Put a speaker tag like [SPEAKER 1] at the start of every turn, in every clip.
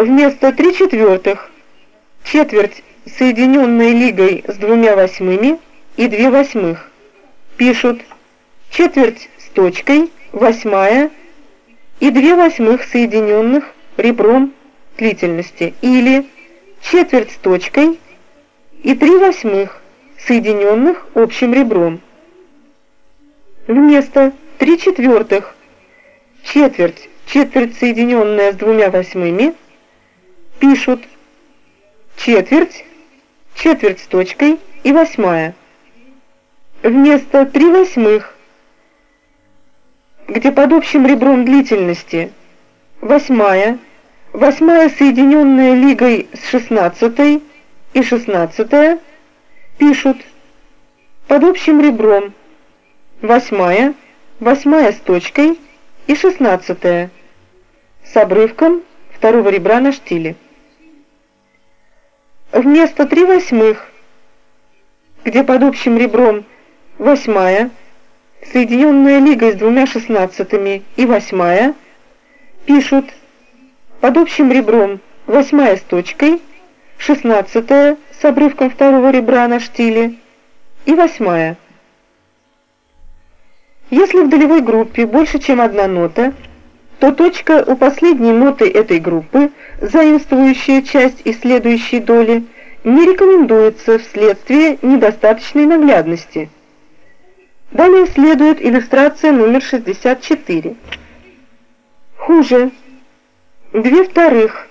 [SPEAKER 1] вместо 3 четвертых четверть, соединенная лигой с двумя восьмыми и 2 восьмых. Пишут четверть с точкой, восьмая и 2 восьмых соединенных ребром длительности или четверть с точкой и 3 восьмых соединенных общим ребром. Вместо 3 четвертых четверть, четверть соединенная с двумя восьмыми, пишут четверть, четверть с точкой и восьмая. Вместо 3 восьмых, где под общим ребром длительности восьмая, восьмая соединенная лигой с шестнадцатой и шестнадцатая, пишут под общим ребром восьмая, восьмая с точкой и шестнадцатая с обрывком второго ребра на штиле. Вместо три восьмых, где под общим ребром восьмая, соединенная лигой с двумя шестнадцатыми и восьмая, пишут под общим ребром восьмая с точкой, шестнадцатая с обрывком второго ребра на штиле и восьмая. Если в долевой группе больше, чем одна нота, то точка у последней ноты этой группы, заимствующая часть и следующей доли, не рекомендуется вследствие недостаточной наглядности. Далее следует иллюстрация номер 64. Хуже. Две вторых.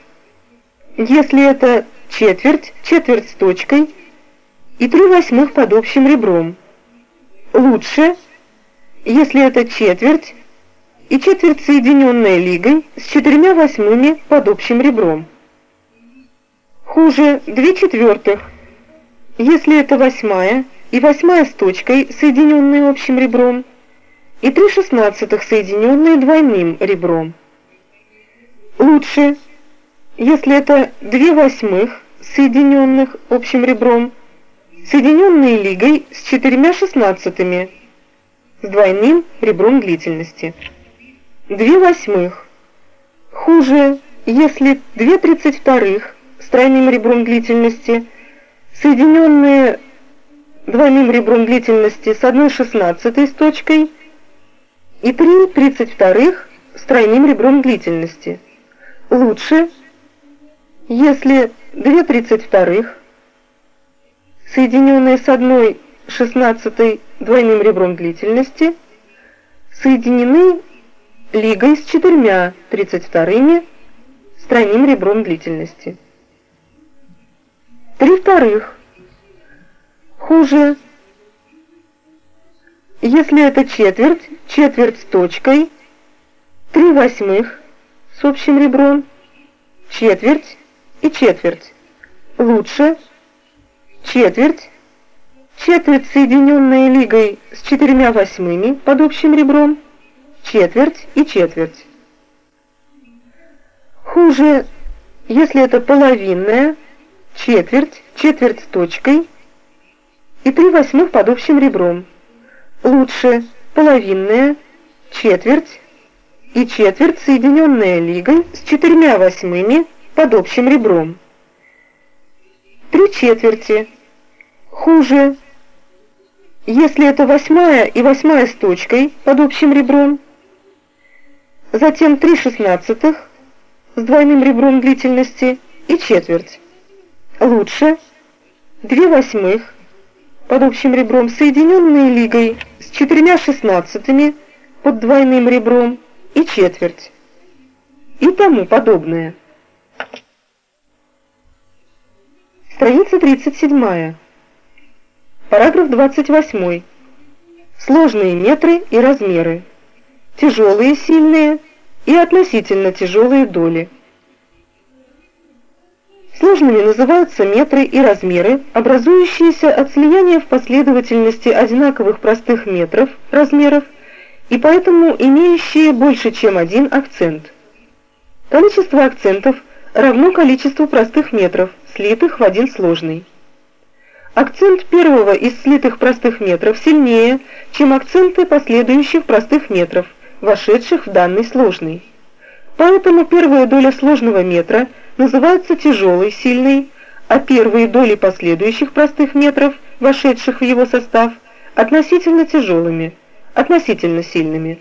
[SPEAKER 1] Если это четверть, четверть с точкой и три восьмых под общим ребром. Лучше, если это четверть и четверть соединенная лигой с четырьмя восьмыми под общим ребром. Хуже две четвертых, если это восьмая и восьмая с точкой, соединенные общим ребром, и три шестнадцатых, соединенные двойным ребром. Лучше, если это две восьмых, соединенных общим ребром, соединенные лигой с четырьмя шестнадцатыми, с двойным ребром длительности. Две восьмых. Хуже, если две тридцать вторых с тройным ребром длительности, соединенные двойным ребром длительности с одной шестнадцатой с точкой и три тридцать вторых с тройным ребром длительности. Лучше, если две тридцать вторых, соединенные с одной шестнадцатой двойным ребром длительности, соединены лигой с четырьмя тридцать вторыми с тройным ребром длительности. Три вторых. Хуже, если это четверть, четверть с точкой, три восьмых с общим ребром, четверть и четверть. Лучше четверть, четверть соединенная лигой с четырьмя восьмыми под общим ребром, четверть и четверть. Хуже, если это половинная, четверть, четверть с точкой и три восьмых под общим ребром. Лучше половинная, четверть и четверть, соединенная лигой с четырьмя восьмыми под общим ребром. Три четверти. Хуже, если это восьмая и восьмая с точкой под общим ребром. Затем три шестнадцатых с двойным ребром длительности и четверть. Лучше две восьмых под общим ребром, соединенные лигой с четырьмя шестнадцатыми под двойным ребром и четверть и тому подобное. Страница 37. Параграф 28. Сложные метры и размеры. Тяжелые сильные и относительно тяжелые доли. Сложными называются метры и размеры, образующиеся от слияния в последовательности одинаковых простых метров, размеров, и поэтому имеющие больше, чем один акцент. Количество акцентов равно количеству простых метров, слитых в один сложный. Акцент первого из слитых простых метров сильнее, чем акценты последующих простых метров, вошедших в данный сложный. Поэтому первая доля сложного метра называется тяжелый, сильный, а первые доли последующих простых метров, вошедших в его состав, относительно тяжелыми, относительно сильными.